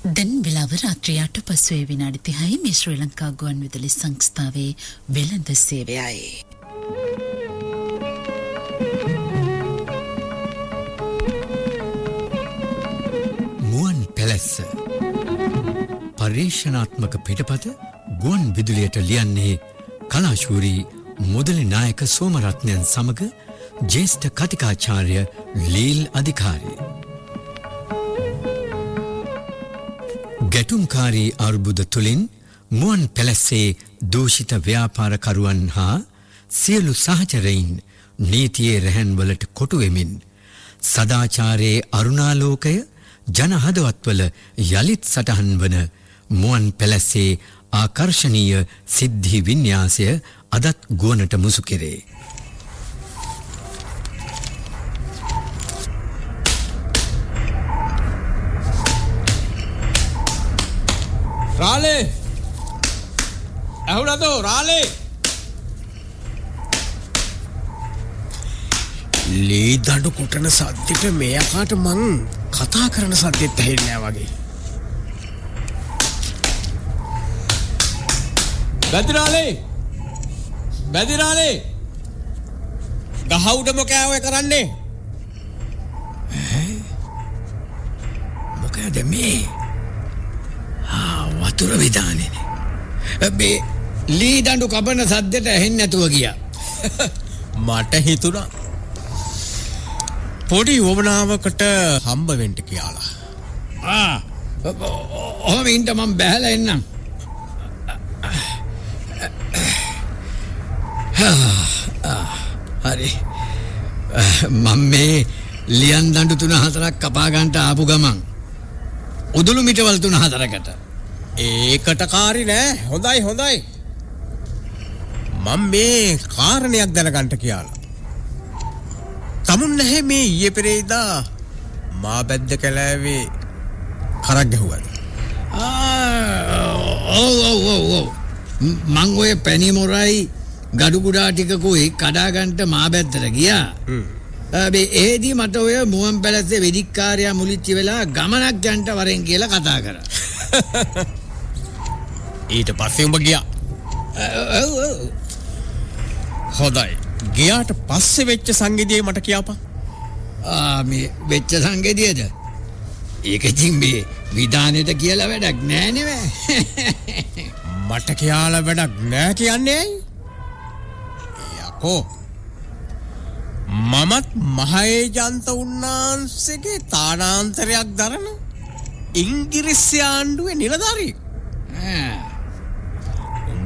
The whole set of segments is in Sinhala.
දැන් වෙලාව රාත්‍රියයට පසුවේ විනාඩි 30යි මේ ශ්‍රී ලංකා ගුවන්විදුලි සංස්ථාවේ වෙළඳ සේවයයි. මුවන් පැලැස්ස පර්යේෂණාත්මක පිටපත ගුවන් විදුලියට ලියන්නේ කලාශූරී මුදලි නායක සෝමරත්නයන් සමඟ ජේෂ්ඨ කතිකාචාර්ය ලීල් අධිකාරී. ගැටුම්කාරී අර්බුද තුළින් මුවන් පැලැස්සේ දූෂිත ව්‍යාපාරකරුවන් හා සියලු සහචරයින් නීතියේ රැහැන්වලට කොටුවෙමින් සදාචාරයේ අරුණාලෝකය ජනහදවත්වල යළිත් සටහන් වන මුවන් පැලැස්සේ ආකර්ශනීය සිද්ධි වින්‍යාසය අදත් ගුවනට මුසු කෙරේ. රාලේ ඇහුනදෝ රාලේ ලී දඩු කොටන සද්දිට මෙයකාට මං කතා කරන සද්දෙත් ඇහෙන්නෑ වගේ. බැදිරාලේ බැදිරාලේ ගහවුට මොකෑවය කරන්නේ. මොකද මේ වතුර විධානන බේ ලී දඩු කපන සද්දට ඇහෙන් නැතුව ගිය. මට හිතුණා. පොඩි වමනාවකට හම්බවෙන්ට කියලා. ඔහම ඉන්ට මම් බැහල එන්නම්. හරි. මං මේ ලියන් දඩු තුන හතරක් කපාගන්ට ආපු ගමන් උදුළු මිටවල් තුන හතරකට ඒකට කාරි නෑ. හොඳයි හොඳයි. මං මේ කාරණයක් දැනගන්ට කියලා. තමුන් නැහැ මේ ඊය පෙරේදා මා බැද්ද කැලෑවේ කරක් ගැහුවද? මං ඔය පැණිමොරයි ගඩුකුඩා ටිකකුයි කඩාගන්ට මා බැත්තට ගියා. ඒදී මට ඔය මුවන් පැලස්සේ වෙදික්කාරයා මුලිච්චි වෙලා ගමනක් යන්ට වරෙන් කියලා කතා කර ඊට පස්සේ උඹ ගියා. හොඳයි. ගියාට පස්සෙ වෙච්ච සංගෙදිය මට කියාපා මේ වෙච්ච සංගෙදියද ඒක ඉතින් මේ විධානයට කියලා වැඩක් නෑනෙව මට කියලා වැඩක් නෑ කියන්නේ යකෝ. මමත් මහේජන්ත උන්නාන්සේගේ තානාන්තරයක් දරන ඉංගිරිස්සි ආණ්ඩුවේ නිලධාරී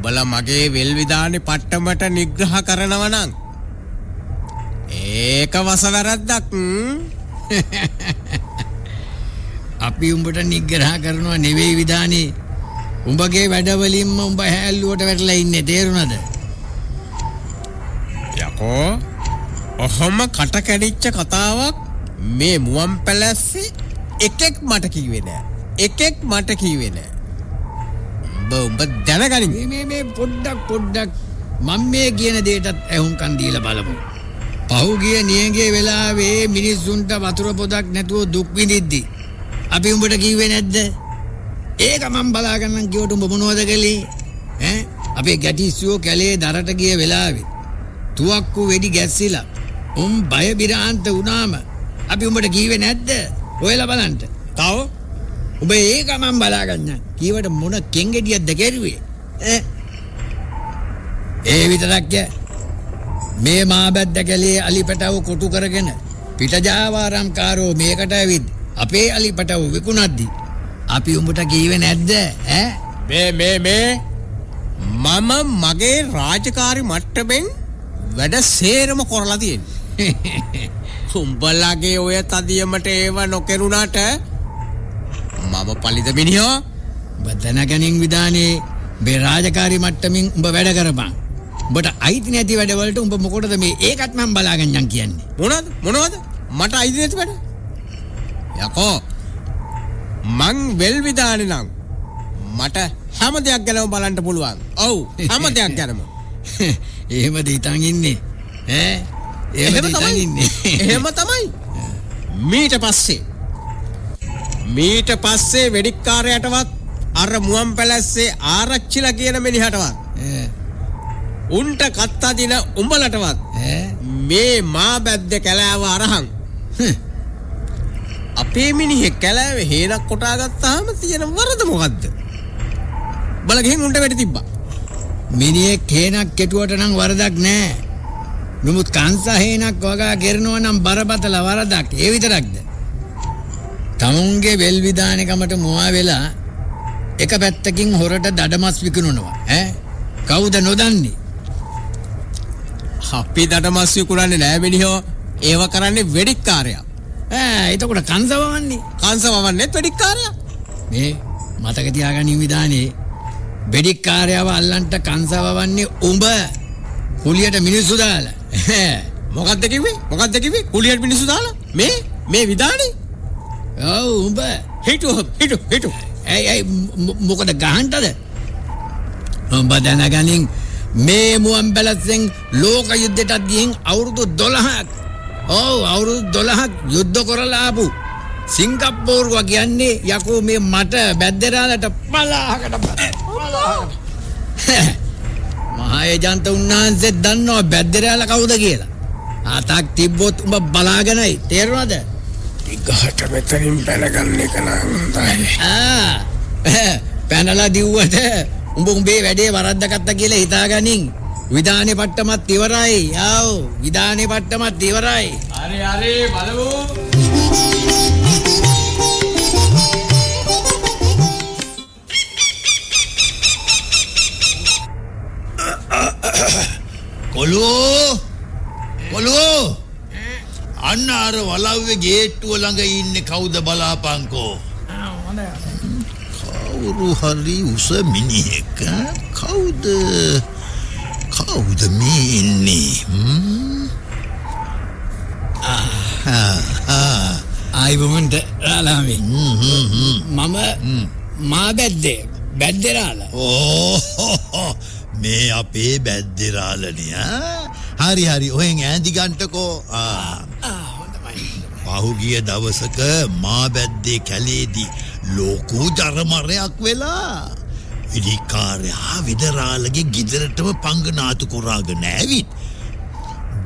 උඹල මගේ වෙල්විධානි පට්ටමට නිග්‍රහ කරනවනං ඒක වසවැරද්දක්. අපි උඹට නිග්‍රහ කරනවා නෙවෙයි විධානේ. උඹගේ වැඩවලින්ම උඹ හැල්ලුවට වැටලා ඉන්නේ තේරුණද? යකෝ. ඔහොම කට කැඩිච්ච කතාවක් මේ මුවන් පැලැස්සේ එකෙක් මට කිව්වේ නෑ. එකෙක් මට කිව්වේ නෑ. උඹ උඹ දැනගනින්. මේ මේ පොඩ්ඩක් පොඩ්ඩක් මම මේ කියන දේටත් ඇහුම්කන් දීලා බලමු. පහුගිය නියගේ වෙලාවේ මිනිස්සුන්ට වතුර පොදක් නැතුව දුක් විඳිද්දි. අපි උඹට කිව්වේ නැද්ද? ඒක මම බලාගන්නම් කිව්වට උඹ මොනවද කළේ? ඈ? අපේ ගැටිස්සුවෝ කැලේ දරට ගිය වෙලාවේ තුවක්කු වෙඩි ගැස්සිලා උම් බය බිරාන්ත වුණාම අපි උඹට කීවේ නැද්ද? ඔයලා බලන්න. තව ඔබ ඒක මම බලාගන්න. කීවට මොන කෙන්ගෙඩියක්ද කෙරුවේ? ඈ. ඒ විතරක් මේ මාබැද්ද කැලේ අලිපටව කොටු කරගෙන පිටජාවාරම්කාරෝ මේකට ඇවිත් අපේ අලිපටව විකුණද්දි අපි උඹට කීවේ නැද්ද? ඈ. මේ මේ මේ. මම මගේ රාජකාරි මට්ටමෙන් වැඩ සේරම කොරලා තියෙන්නේ. උඹලගේ ඔය තදියමට ඒව නොකෙරුණාට මම පලිත මිනිහෝ බදනගැනින් විධානයේ බේ රාජකාරි මට්ටමින් උඹ වැඩ කරපන්. උඹට අයිති නැති වැඩවලට උඹ මොකටද මේ ඒකත් මම බලාගන්නන් කියන්නේ? මොනවද? මොනවද? මට අයිති නැති වැඩ? යකෝ. මං වෙල් විධානේ නම් මට හැම දෙයක් ගැනම බලන්න පුළුවන්. ඔව් හැම දෙයක් ගැනම. එහෙමද හිතන් ඉන්නේ? ඈ? එහෙමද හිතන් ඉන්නේ? එහෙම තමයි. මීට පස්සේ මීට පස්සේ වෙඩික්කාරයටවත් අර මුවන් පැලැස්සේ ආරච්චිල කියන මිනිහටවත් උන්ට කත්තදින උඹලටවත් මේ මා බැද්ද කැලෑව අරහන්. අපේ මිනිහෙක් කැලෑව හේනක් කොටාගත්තාම තියෙන වරද මොකක්ද බලගෙන් උන්ට වැඩි තිබ්බා මිනිහෙක් හේනක් කෙටුවට නම් වරදක් නෑ. නමුත් කංසා හේනක් වගා කරනවා නම් බරපතල වරදක්. ඒ විතරක්ද? තමුන්ගේ වෙල් විධානකමට මුවා වෙලා එක පැත්තකින් හොරට දඩමස් විකුණනවා. ඈ? කවුද නොදන්නේ? අපි දඩමස් විකුණන්නේ නෑ මිනිහෝ. ඒව කරන්නේ වෙඩික්කාරයා. ඈ එතකොට කංසවවන්නේ. කංශ වවන්නේත් වෙඩික්කාරයා. මේ මතක තියාගනින් විධානේ. බෙඩික්කාරයව අල්ලන්ට කංසවවන්නේ උඹ කුලියට මිනිස්සු දාලා. මොකක්ද කිව්වේ? මොකක්ද කිව්වේ? කුලියට මිනිස්සු දාලා? මේ? මේ විධානේ උඹ. හිටු හිටු හිටු. ඇයි මොකද ගහන්ටද උඹ දැනගනින්. මේ මුවන් පැලස්සෙන් ලෝක යුද්ධයටත් ගිහින් අවුරුදු 12ක් ඔව් අවුරුදු 12ක් යුද්ධ කරලා ආපු සිංගප්පූරුව කියන්නේ යකෝ මේ මට බැද්දරාලට පලාහකට පලාහකට මහා ඒජන්ත උන්වහන්සේ දන්නවා බැද්දරාල කවුද කියලා. අතක් තිබ්බොත් උඹ බලාගෙනයි. තේරුණාද ඉගහට මෙතනින් පැනගන්න එක. ආ පැනලා දිව්වට උඹ උඹේ වැඩේ වරද්දගත්ත කියලා හිතාගනින්. විධානේ පට්ටමත් ඉවරයි. යව් විධානේ පට්ටමත් ඉවරයි. හරි හරි බලමු. කොලෝ කොලෝ අන්න අර වලව්වේ ගේට්ටුව ළඟ ඉන්න කවුද බලාපංකෝ? කවුරු හරි උස මිනිහෙක්? කවුද? කවුද මේ ඉන්නේ? ආයිබමන්ට රාලාමේ. මම මා බැද්දේ බැද්දරාල. ඕ මේ අපේ බැද්දෙරාලනය හරි හරි. ඔහෙන් ඇදිගන්ටකෝ පහුගිය දවසක මා බැද්දේ කැලේදී ලෝකූ ජරමරයක් වෙලා විඩිකාරයා විදරාලගේ ගිදරටම පංගනාතු කොරාගෙන ඇවිත්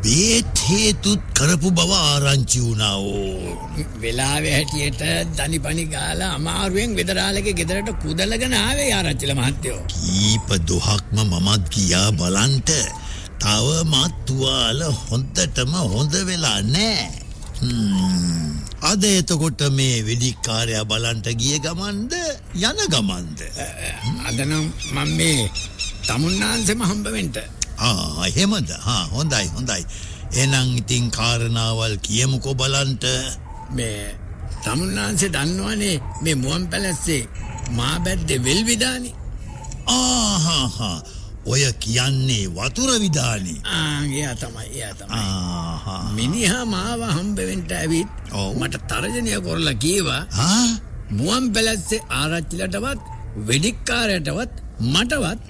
බේත් හේතුත් කරපු බව ආරංචි වුණාවෝ වෙලාවේ හැටියට දනිපනි ගාලා අමාරුවෙන් වෙදරාලගේ ගෙදරට කුදලගෙන ආවේ ආරච්චිල මහත්තයෝ. කීප දුහක්ම මමත් ගියා බලන්ට. තව මත්තුවාල හොන්දටම හොඳ වෙලා නෑ. අද එතකොට මේ වෙඩික්කාරයා බලන්ට ගිය ගමන්ද යන ගමන්ද? අදනම් මම මේ තමුන්නාන්සෙම හම්බවෙන්ට එහෙමද? හා හොඳයි හොඳයි. එනං ඉතින් කාරණාවල් කියමුකෝ බලන්ට. මේ තමුන්නාන්සේ දන්නවනේ මේ මුවන් පැලැස්සේ මා බැද්දේ වෙල් විදානි. ආහා ඔය කියන්නේ වතුර විධානී ආගේ තමයි එයා තමයි. මිනිහා මාව හම්බවෙන්ට ඇවිත්. මට තරජනය කොරලා කීවා. මුවන් පැලැස්සේ ආරච්චිලටවත් වෙඩික්කාරයටවත් මටවත්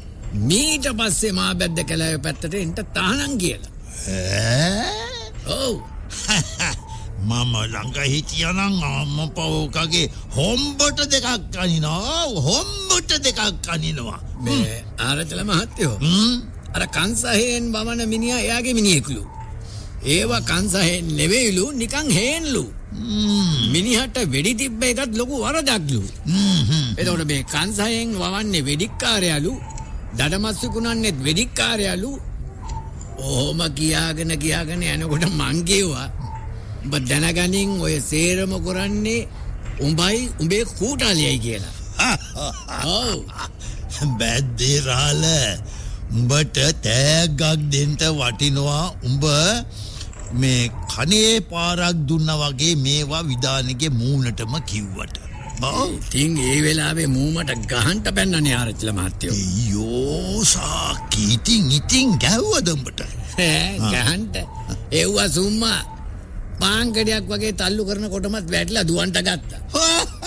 මීට පස්සේ මා බැද්ද කැලෑ පැත්තට එන්ට තානන් කියලා. ඔව්. මම ළඟ හිටියනං අම්ම පවෝකගේ හොම්බොට දෙකක් කනිනවා හොම්බොට දෙකක් කනිනවා මේ ආරචල මහත්තයෝ? අර කංසහයෙන් බවන මිනිිය එයාගේ මිනිියෙකුලු ඒවා කංසහයෙන් නෙවෙයිලු නිකං හේන්ලු. මිනිහට වෙඩි තිබ්බ එකත් ලොකු වරදක්ලු. එතකොට මේ කංසහයෙන් වවන්නේ වෙඩික්කාරයාලු දඩමස්සකුණන්නෙත් වෙඩික්කාරයාලු. ඕහොම කියාගෙන කියාගෙන යනකොට මංගේවා උඹ දැනගනින් ඔය සේරම කරන්නේ උඹයි උඹේ කූටාලියයි කියලා බැද්දේරාල උඹට තෑගක් දෙන්ට වටිනවා. උඹ මේ කනේ පාරක් දුන්න වගේ මේවා විධානගේ මූනටම කිව්වට. ඉතින් ඒ වෙලාවේ මූමට ගහන්ට පැන්නනේ ආරච්චිල මහත්තයෝ. අයියෝ සාකි. ඉතින් ඉතින් ගැව්වදඹට ගහන්ට එව්වා සුම්මා. පාංකඩයක් වගේ තල්ලු කරන කොටමත් වැටලා දුවන්ට ගත්තා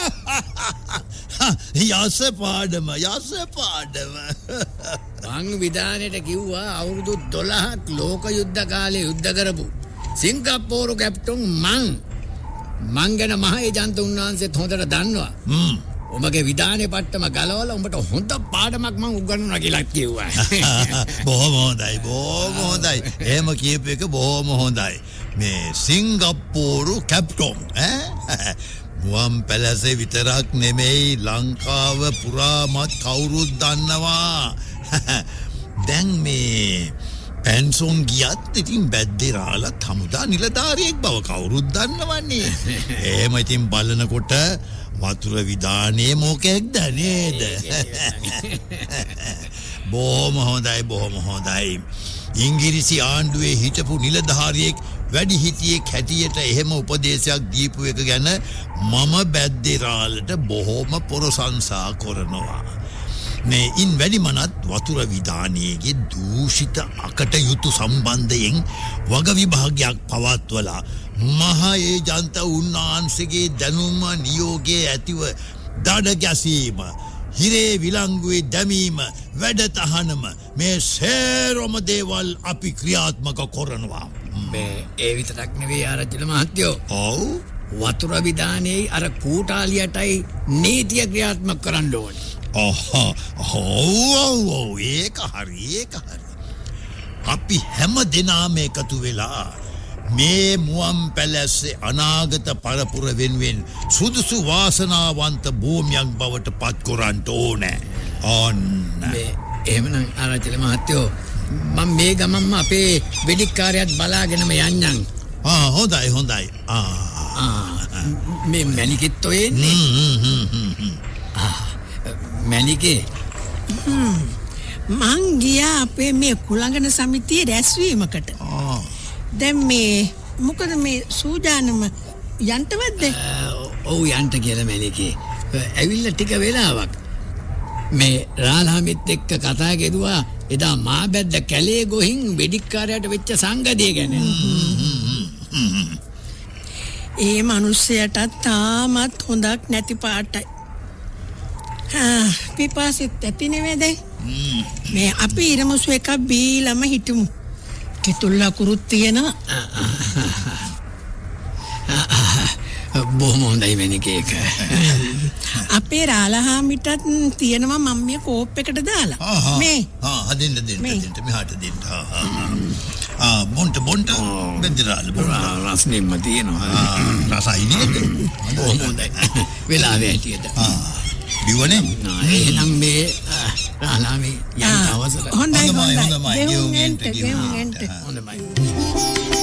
යස පාඩම යස පාඩම මං විධානයට කිව්වා අවුරුදු දොළහක් ලෝක යුද්ධ කාලේ යුද්ධ කරපු සිංකප්පෝරු කැප්ටුන් මං මං ගැන මහ ඒජන්ත උන්වහන්සේත් හොඳට දන්නවා. උඹගේ විධානය පට්ටම ගලවලා උඹට හොඳ පාඩමක් මං උගන්වනවා කියලා කිව්වා. බොහොම හොඳයි බොහොම හොඳයි එහෙම කියපු එක බොහොම හොඳයි මේ සිංගප්පූරු කැප්ටෝම් ඈ? මුවන් පැලැස විතරක් නෙමෙයි ලංකාව පුරාමත් කවුරුත් දන්නවා. දැන් මේ පැන්සොන් ගියත් ඉතින් බැද්දෙරාලත් හමුදා නිලධාරියෙක් බව කවුරුත් දන්නවන්නේ. එහෙම ඉතින් බලනකොට වතුර විධානයේ මෝකෙක්ද නේද? බොහොම හොඳයි බොහොම හොඳයි. ඉංගිරිසි ආණ්ඩුවේ හිටපු නිලධාරියෙක් වැඩි හිටියෙක් හැටියට එහෙම උපදේශයක් දීපු එක ගැන මම බැද්දෙරාලට බොහෝම පොරසංසා කරනවා. මේ ඉන් වැඩිමනත් වතුර විධානයේගේ දූෂිත අකට යුතු සම්බන්ධයෙන් වග විභාගයක් පවත්වලා මහා ඒජන්ත උන්වහන්සේගේ දැනුම නියෝගයේ ඇතිව දඩ ගැසීම හිරේ විලංගුවේ දැමීම වැඩතහනම මේ සේරොම දේවල් අපි ක්‍රියාත්මක කොරනවා. මේ ඒ විතරක් නෙවෙයි ආරච්චිල මහත්තයෝ. ඔව් වතුර විධානයේ අර කූටාලියටයි නීතිය ක්‍රියාත්මක කරන්න ඕනේ. ඔහෝ ඒක හරි ඒක හරි. අපි හැම දෙනාම එකතු වෙලා මේ මුවන් පැලැස්සේ අනාගත පරපුර වෙනුවෙන් සුදුසු වාසනාවන්ත භූමියක් බවට පත්කොරන්ට ඕනෑ. ඔන්න. එහෙමනම් ආරච්චිල මහත්තයෝ මම මේ ගමන්ම අපේ වෙඩික්කාරයත් බලාගෙනම යන්නම්. ආ හොඳයි හොඳයි. ආ. මේ මැනිකෙත් ඔය එන්නේ. හ්ම්, හ්ම්, හ්ම්, හ්ම්. මැනිකේ මං ගියා අපේ මේ කුළඟන සමිතිය රැස්වීමකට. ආ. දැන් මේ මොකද මේ සූජානම යන්ටවත්ද? ඔව් යන්ට කියලා මැනිකේ. ඇවිල්ල ටික වෙලාවක්. මේ රාලහමිත් එක්ක කතා ගෙදුවා එදා මා බැද්ද කැලේ ගොහින් වෙඩික්කාරයට වෙච්ච සංගතිය ගැන. ඒ මිනිස්සයටත් තාමත් හොඳක් නැති පාටයි. පිපාසෙත් ඇති නෙවෙයිද? මේ අපි ඉරමුසු එකක් බීලම හිටමු. කිතුල්ලා කුරුත් තියෙනවා. බොහොම හොඳයි මැනිකේ එක. අපේ රාලහාමිටත් තියෙනවා මම මේ කෝප් එකට දාලා. මේ හදින්න දෙන්න මේ. දෙන්න මෙහාට දෙන්න. බොන්ට බොන්ට බෙන්දිරාල බොන්ට. රස්නෙම්ම තියෙනවා. ආ රසයි නේද? බොහොම හොඳයි. වෙලාවේ හැටියට. ආ බිවනේ. එහෙනම් මේ රාලාමේ යන්න අවසර. හොඳයි හොඳමයි, හොඳයි. හොඳමයි. ගෙවුම්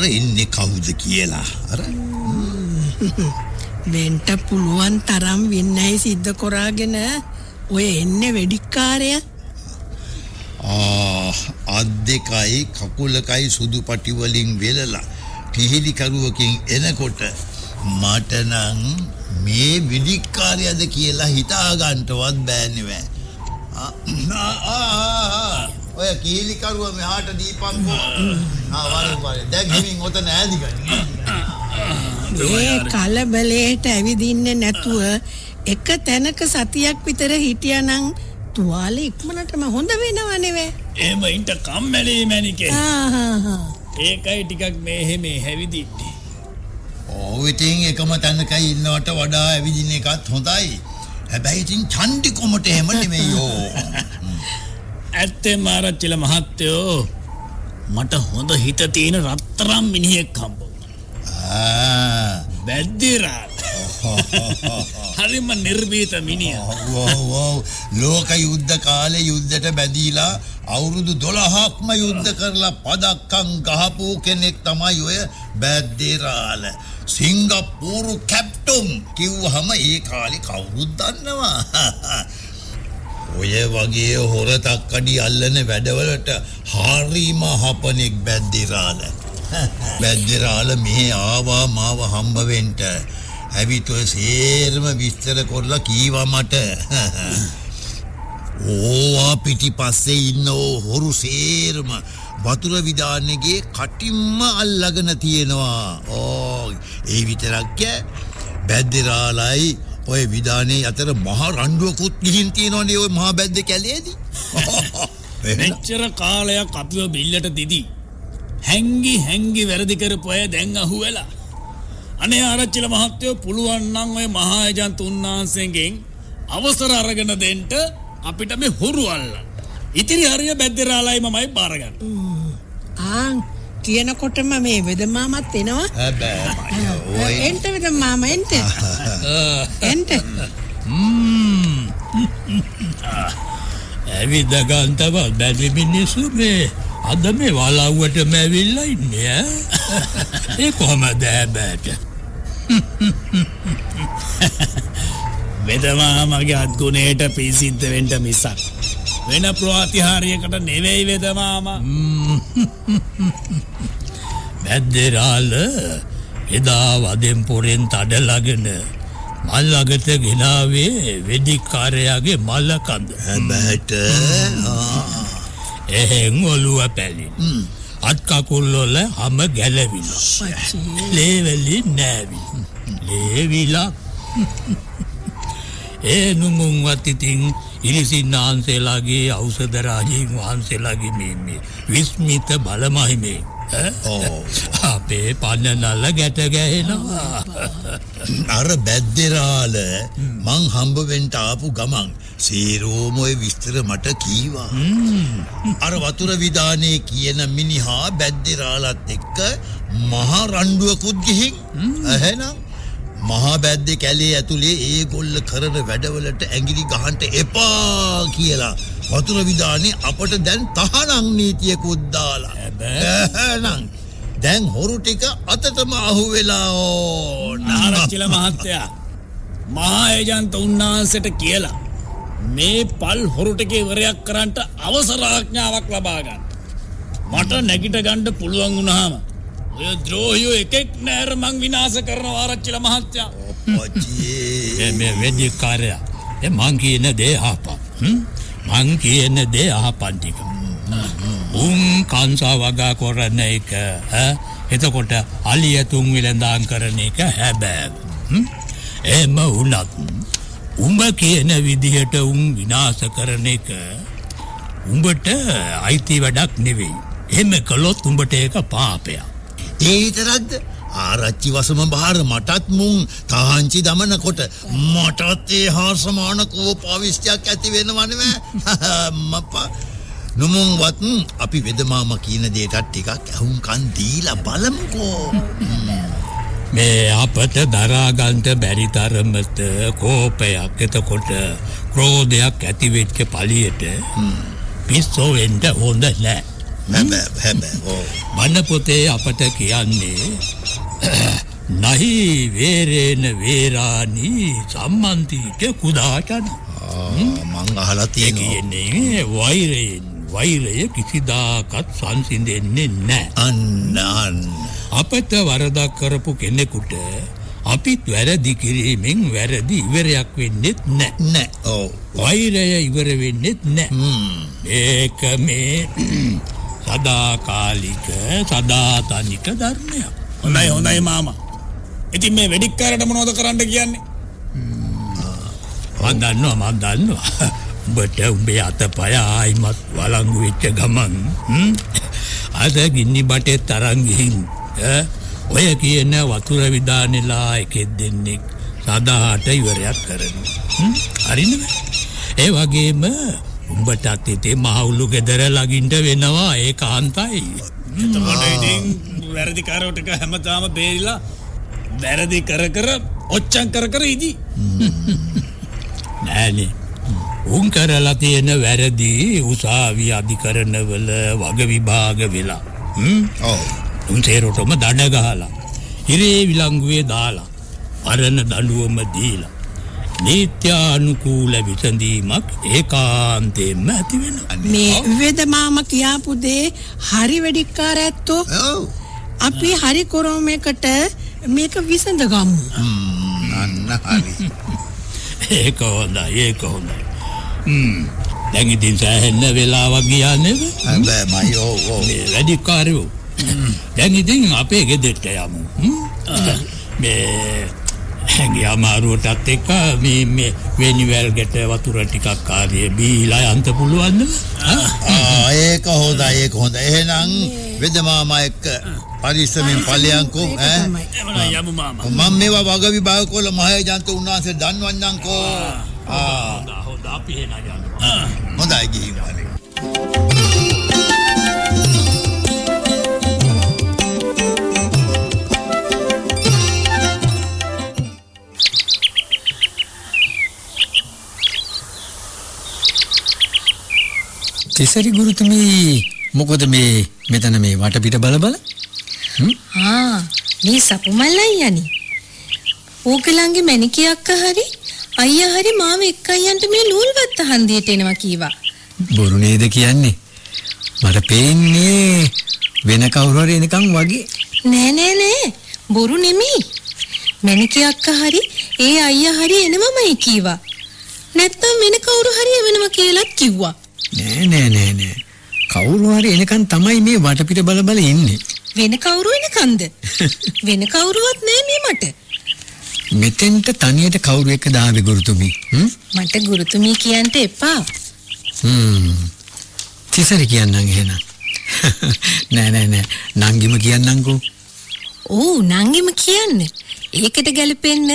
අර එන්නේ කවුද කියලා. අර වෙන්ට පුළුවන් තරම් වින්නයි සිද්ධ කොරාගෙන ඔය එන්නේ වෙඩික්කාරය අත් දෙකයි කකුලකයි සුදු පටි වලින් වෙලලා කිහිලි කරුවකින් එනකොට මට නම් මේ විදික්කාරයද කියලා හිතා ගන්නටවත් බෑනේ ආ ආ, ආ, ආ. ඔය කිහිලි කරුව මෙහාට දීපන්කෝ ආ වරේ වරේ දැන් හිමින් ඔතන ඈදිගන්නේ ඒ කලබලයට ඇවිදින්නේ නැතුව එක තැනක සතියක් විතර හිටියනම් තුවාල ඉක්මනටම හොඳ වෙනව නෙවේ? එහෙම ඉන්ට කම්මැලි මැනිකේ. ඒකයි ටිකක් මේ එහෙමේ හැවිදින්නේ. ඔව් ඉතින් එකම තැනක ඉන්නවට වඩා ඇවිදින එකත් හොඳයි. හැබැයි ඉතින් චන්ඩි කොමට එහෙම නෙමෙයි යෝ ඇත්තෙම ආරච්චිල මහත්තයෝ මට හොඳ හිත තියෙන රත්තරම් මිනිහෙක්. ආ බැද්දිරා හරිම ඔව්, ඔව්. ලෝක යුද්ධ කාලේ යුද්ධයට බැඳීලා අවුරුදු 12ක්ම යුද්ධ කරලා පදක්කම් ගහපු කෙනෙක් තමයි ඔය බැද්දේරාල. සිංගප්පූරු කැප්ටන් කිව්වහම ඒ කාලේ කවුරුත් දන්නවා. ඔය වගේ හොරතක් අඩි අල්ලන වැඩවලට හරිම හපනෙක් බැද්දේරාල. බැද්දේරාල මෙහෙ ආවා මාව හම්බ වෙන්න. ඇවිත් ඔය සේරම විස්තර කරලා කීවා මට. ඕවා පිටිපස්සේ ඉන්න ඕ හොරු සේරම වතුර විධානගේ කටින්ම අල්ලගෙන තියෙනවා. ඕ ඒ විතරක් ඈ. බැද්දිරාලයි ඔය විධානයේ අතර මහ රණ්ඩුවකුත් ගිහින් තියෙනවනේ ඔය මහා බැද්ද කැලේදී. මෙච්චර කාලයක් අපිව බිල්ලට දිදී. හැංගි හැංගි වැරදි කරපු අය දැන් අහු වෙලා. අනේ ආරච්චිල මහත්තයෝ පුළුවන් නම් ඔය මහා ඒජන්ත උන්නාන්සේගෙන් අවසර අරගෙන දෙන්න අපිට මේ හොරු අල්ලන්න. ඉතිරි හරිය බැද්දරාලයි මමයි බාරගන්න. ආන් කියනකොටම මේ වෙදමාමත් එනවා. එන්ට වෙදමාම එන්ට. එන්ට. ඇවිද ගන්තවත් බැරි මිනිස්සු මේ අද මේ වලව්වට මැවිල්ලා ඉන්නේ ඈ. ඒ කොහමද හැබැට වෙදමාමගේ අත්ගුණයට පිසිද්ධ වෙන්ට මිසක් වෙන ප්‍රාතිහාරයකට නෙවෙයි වෙදමාම බැද්දෙරාල එදා වදෙන් පොරෙන් තඩලගෙන මල්ලගට ගෙනාවේ වෙදිකාරයාගේ මල්ලකඳ හැබැට එහෙන් ඔලුව පැලින්. අත්කකුල්ලොල හම ගැලවිලා. ලේවැලි නෑවි ලේවිලා ඒ නුමුන්වත් ඉතින් ඉරිසින් වහන්සේලාගේ අවසදරාජීන් වහන්සේලාගේ මෙන්නේ විස්මිත බලමහිමේ. අපේ පන්නනල්ල ගැට ගැහෙනවා. අර බැද්දෙරාල මං හම්බවෙන්ට ආපු ගමන් සේරෝම ඔය විස්තර මට කීවා. අර වතුර විධානය කියන මිනිහා බැද්දෙරාලත් එක්ක මහා රණ්ඩුවකුත් ගිහින් ඇහෙනම් මහා බැද්දෙ කැලේ ඇතුළේ ඒ ගොල්ල කරන වැඩවලට ඇගිලි ගහන්ට එපා කියලා වතුර විධානය අපට දැන් තහනං නීතියකුත් දාලා. ඇහැනම් දැන් හොරු ටික අතටම අහු වෙලා ඕන. ආරච්චිල මහත්තයා මහා ඒජන්ත උන්නාන්සට කියලා මේ පල් හොරුටක ඉවරයක් කරන්නට අවසරාඥාවක් ලබාගන්න. මට නැගිට ගණ්ඩ පුළුවන් වුණාම ඔය ද්‍රෝහියෝ එකෙක් නෑර මං විනාස කරන ආරච්චිල මහත්තයා. පොචේ මේ වෙදිකාරය මං කියන දේ ආපා මං කියන දේ ආපන්ටික උන් කන්සා වගා කොරන්න එක? එතකොට අලිය තුන් විලඳාම් කරන එක හැබෑ. හ්ම්? එහෙම වුණත් උඹ කියන විදිහට උන් විනාශ කරන එක උඹට අයිති වැඩක් නෙවෙයි. එහෙම කළොත් උඹට ඒක පාපයක් ඒ විතරක්ද ආරච්චි වසම භාර මටත් මුන් තාංචි දමනකොට මටත් ඒ හා සමාන කෝපාවිශ්චයක් ඇති වෙනවනවෑ මපා. නොමුන්වත් අපි වෙදමාම කියන දේටත් ටිකක් ඇහුම්කන් දීලා බලමුකෝ. මේ අපට දරාගන්ට බැරි තරමට කෝපයක් එතකොට ක්‍රෝධයක් ඇතිවෙච්ච පලියට පිස්සෝ එන්ට හොඳ නෑ හැබැ හැබැ. බන්න පොතේ අපට කියන්නේ නහි වේරේන වේරානී සම්මන්තීට කුදාචන මං අහලා තියෙනවා. කියන්නේ වෛරයෙන් වෛරය කිසිදාකත් සංසිඳෙන්නේ නෑ. අන්න අන්න. අපට වරදක් කරපු කෙනෙකුට අපිත් වැරදි කිරීමෙන් වැරදි ඉවරයක් වෙන්නෙත් නෑ. නෑ. ඕ වෛරය ඉවර වෙන්නෙත් නෑ. ඒක මේ සදාකාලික සදාතනික ධර්මයක්. හොඳයි හොඳයි මාම. ඉතින් මේ වෙඩික්කාරට මොනෝද කරන්න කියන්නේ? මන් දන්නවා මන් දන්නවා. උඹට උඹේ අතපය ආයිමත් වලංගු වෙච්ච ගමන් හ්ම්? අද ගින්නි බටේ තරන් ගිහින් ඈ, ඔය කියන වතුර විදානෙලා එකෙක් දෙන්නෙක් සදාට ඉවරයක් කරනවා. හ්ම්? හරිනවද? ඒ වගේම උඹටත් ඉතේ මහවුලු ගෙදර ලගින්ට වෙනවා ඒ කාන්තයි. වැරදිකාරෝටක හැමතාම බේරිලා වැරදි කර කර ඔච්චන් කර කර ඉදී. නෑනේ. උන් කරලා තියෙන වැරදි උසාවි අධිකරණවල වග විභාග වෙලා. හ්ම්? ඔව්. උන් තේරොටම දඩ ගහලා හිරේ විලංගුවේ දාලා අරණ දඩුවම දීලා නීත්‍යානුකූල විසඳීමක් ඒකාන්තයෙන්ම ඇති වෙනවා. මේ වෙදමාම කියාපු දේ හරි වැඩික්කාර ඇත්තෝ. ඔව්. අපි හරි කොරෝමයකට මේක විසඳ ගම්මු හ්ම්, අන්න හරි. ඒක හොඳයි ඒක දැන් ඉතින් සෑහෙන්න වෙලාවක් ගියා නේද? හැබැයි මයි ඔව් ඔව්. මේ වැඩිකාරයෝ දැන් ඉතින් අපේ ගෙදෙට්ට යමු? මේ හැගේ අමාරුවටත් එක මේ මේ වෙනිවැල් ගෙට වතුර ටිකක් කාරය බීලා යන්ත පුළුවන්න ආ, ඒක හොඳ ඒක හොඳ එහෙනම් වෙදමාම එක්ක පරිස්සමෙන් පලයංකෝ ඈ? යමු මාම. මම මේවා වග විභාග කොල මහේජන්ත උන්වහන්සේ හොද යන්න හොඳයි ගිහින් තිසරි ගුරුතුමී මොකොද මේ මෙතන මේ වටපිට බල බල ආ මේ සපුමල් අයියනි. ඕගලන්ගේ මැනිකියක්ක හරි අයියා හරි මාව එක්ක අයියන්ට මේ නූල්වත් හන්දියට එනවා කීවා. බොරු නේද කියන්නේ මට පේන්නේ වෙන කවුරු හරි එනකම් වගේ නෑ නෑ නෑ බොරු නෙමෙයි. මැනිකියක්ක හරි ඒ අයියා හරි එනවමයි කීවා. නැත්තම් වෙන කවුරු හරි එවෙනවා කියලාත් කිව්වා. නෑ නෑ නෑ නෑ කවුරු හරි එනකන් තමයි මේ වටපිට බල බල ඉන්නේ වෙන කවුරු එනකන්ද? වෙන කවුරුවත් නෑ මේ මට. මෙතෙන්ට තනියට කවුරු එක්ක දාවේ ගුරුතුමී? මට ගුරුතුමී කියන්ට එපා. හ්ම් තිසරි කියන්නම් එහෙනම් නෑ නෑ නෑ නංගිම කියන්නම්කෝ ඕ නංගිම කියන්න. ඒකට ගැලපෙන්න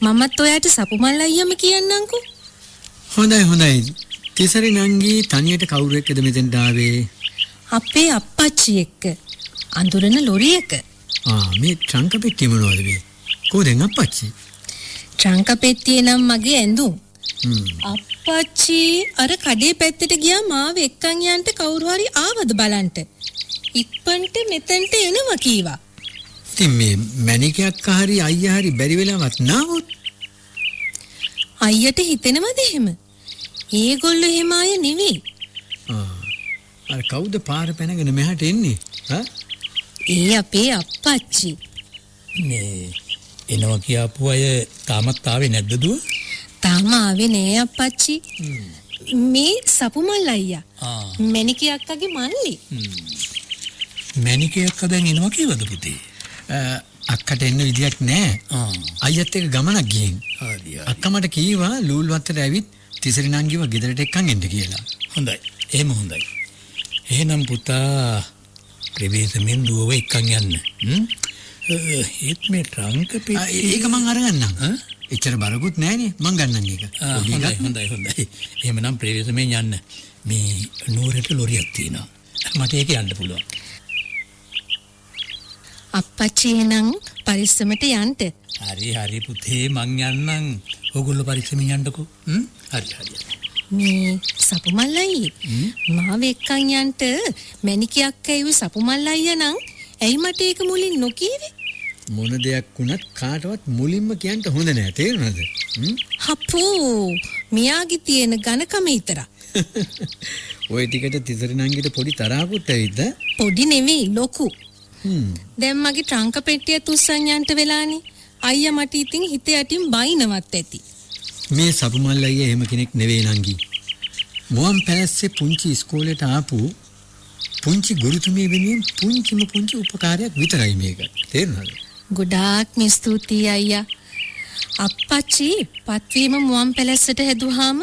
මමත් ඔයාට සපුමල් අයියම කියන්නම්කෝ. හොඳයි හොඳයි තිසරි නංගී තනියට කවුරු එක්කද මෙතෙන්ට ආවේ අපේ අප්පච්චි එක්ක අඳුරන ලොරි එක. ආ මේ ට්‍රංක පෙට්ටිය මොනවද මේ කෝදෙන් අප්පච්චි ට්‍රංක පෙට්ටියේ නම් මගේ ඇඳුම්. අප්පච්චි අර කඩේ පැත්තට ගියා මාව එක්කන් යන්න කවුරු හරි ආවද බලන්ට. ඉක්පන්ට මෙතෙන්ට එනවා කීවා. ඉතින් මේ මැනිකයක් හරි අයියා හරි බැරි වෙලාවත් නාවොත් අයියට හිතෙනවද එහෙම? ඒගොල්ලෝ එහෙම අය නෙවෙයි. ආ අර කවුද පාර පැනගෙන මෙහාට එන්නේ හා ඒ අපේ අප්පච්චි. මේ එනවා කියාපු අය තාමත් ආවේ නැද්ද දුව තාම ආවේ නෑ අප්පච්චි. මේ සපුමල් අයියා. ආ මැනිකි අක්කගේ මල්ලි. මැනිකයක්ක දැන් එනවා කියවද පුතේ අක්කට එන්න විදියක් නෑ ආ අයියත් එක ගමනක් ගිහින්. අක්ක මට කීවා ලූල් වත්තට ඇවිත් තිසරි නංගිව ගෙදරට එක්කන් එන්න කියලා. හොඳයි. එහෙම හොඳයි. එහෙනම් පුතා ප්‍රවේශමෙන් දුවව එක්කන් යන්න. ඒත් මේ ට්‍රංක පෙට්ටිය. ඒක මං අරගන්නම්. ඈ? එච්චර බරකුත් නෑනේ මං ගන්නම් ඒක. හොඳයි එකක්. හොඳයි හොඳයි. එහෙමනම් ප්‍රවේශමෙන් යන්න. මේ නුවරට ලොරියක් තියෙනවා. මට ඒක යන්න පුළුවන්. අප්පච්චි එනං පරිස්සමට යන්න. හරි හරි පුතේ මං යන්නම් ඔගොල්ලෝ පරිස්සමින් යන්නකෝ හ්ම්? හරි හරි මේ සපුමල් අයියේ මාව එක්කන් යන්න මැනිකයක් ඇවිත් සපුමල් අයියා නම් ඇයි මට ඒක මුලින් නොකීවේ? මොන දෙයක් වුණත් කාටවත් මුලින්ම කියන්න හොඳ නෑ තේරුණාද? හපෝ මියාගේ තියෙන ඝනකම විතර. ඔය ටිකට තිසරි නංගිට පොඩි තරහකුත් ඇවිද්ද පොඩි නෙවෙයි ලොකු. දැන් මගේ ට්‍රංක පෙට්ටිය තුස්සන් යන්න වෙලානේ. අයියා මට ඉතින් හිත යටින් බයිනවත් ඇති. මේ සපුමල් අයියා එහෙම කෙනෙක් නෙවෙයි නංගි. මුවන් පැලස්සේ පුංචි ඉස්කෝලේට ආපු පුංචි ගුරුතුමිය වෙනුවෙන් පුංචිම පුංචි උපකාරයක් විතරයි මේක. තේරුණාද? ගොඩාක් ස්තුතියි අයියා. අප්පච්චි පත්වීම මුවන් පැලැස්සට හැදුවාම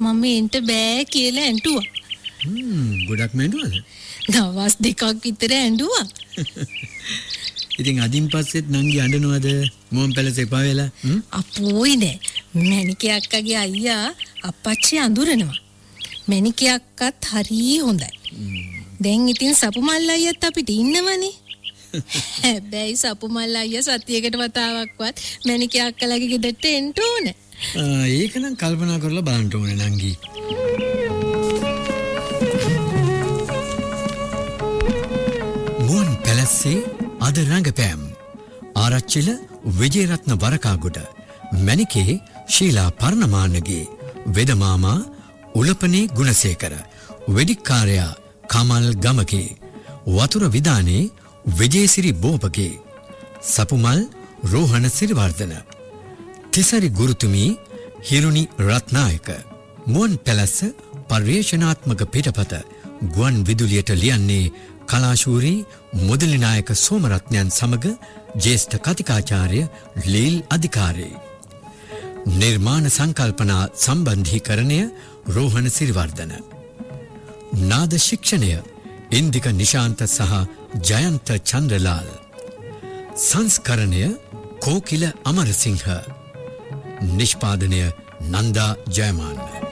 මම එන්ට බෑ කියලා ඇඬුවා. හ්ම් ගොඩක් මැඬුවද? දවස් දෙකක් විතර ඇඬුවා. ඉතින් අදින් පස්සෙත් නංගි අඬනවද? මුවන් පැලස එපා වෙලා? හ්ම්? අපෝයි නෑ. මැනිකේ අක්කගේ අයියා අප්පච්චි අඳුරනවා. මැනිකේ අක්කත් හරි හොඳයි. දැන් ඉතින් සපුමල් අයියත් අපිට ඉන්නවනේ. හැබැයි සපුමල් අයියා සතියකට වතාවක්වත් මැනිකේ අක්කලගේ ගෙදරට එන්න ඕනේ. ආ, ඒක නම් කල්පනා කරලා බලන්න ඕනේ නංගි. මුවන් පැලස්සේ අද රඟපෑම්. ආරච්චිල විජේරත්න වරකාගොඩ මැනිකේ ශීලා පර්ණමානගේ වෙදමාමා උලපනේ ගුණසේකර වෙඩික්කාරයා කමල් ගමගේ වතුර විධානේ විජේසිරි බෝපගේ සපුමල් රෝහණ සිරිවර්ධන තිසරි ගුරුතුමී හිරුණි රත්නායක මුවන් පැලස්ස පර්යේෂණාත්මක පිටපත ගුවන් විදුලියට ලියන්නේ කලාශූරී මුදලිනායක සෝමරත්නයන් සමග ජේෂ්ඨ කතිකාචාර්ය ලීල් අධිකාරී නිර්මාණ සංකල්පනා සම්බන්ධීකරණය රෝහණ සිරිවර්ධන. නාද ශික්ෂණය ඉන්දික නිශාන්ත සහ ජයන්ත චන්ද්‍රලාල්. සංස්කරණය කෝකිල අමරසිංහ. නිෂ්පාදනය නන්දා ජයමාන්න.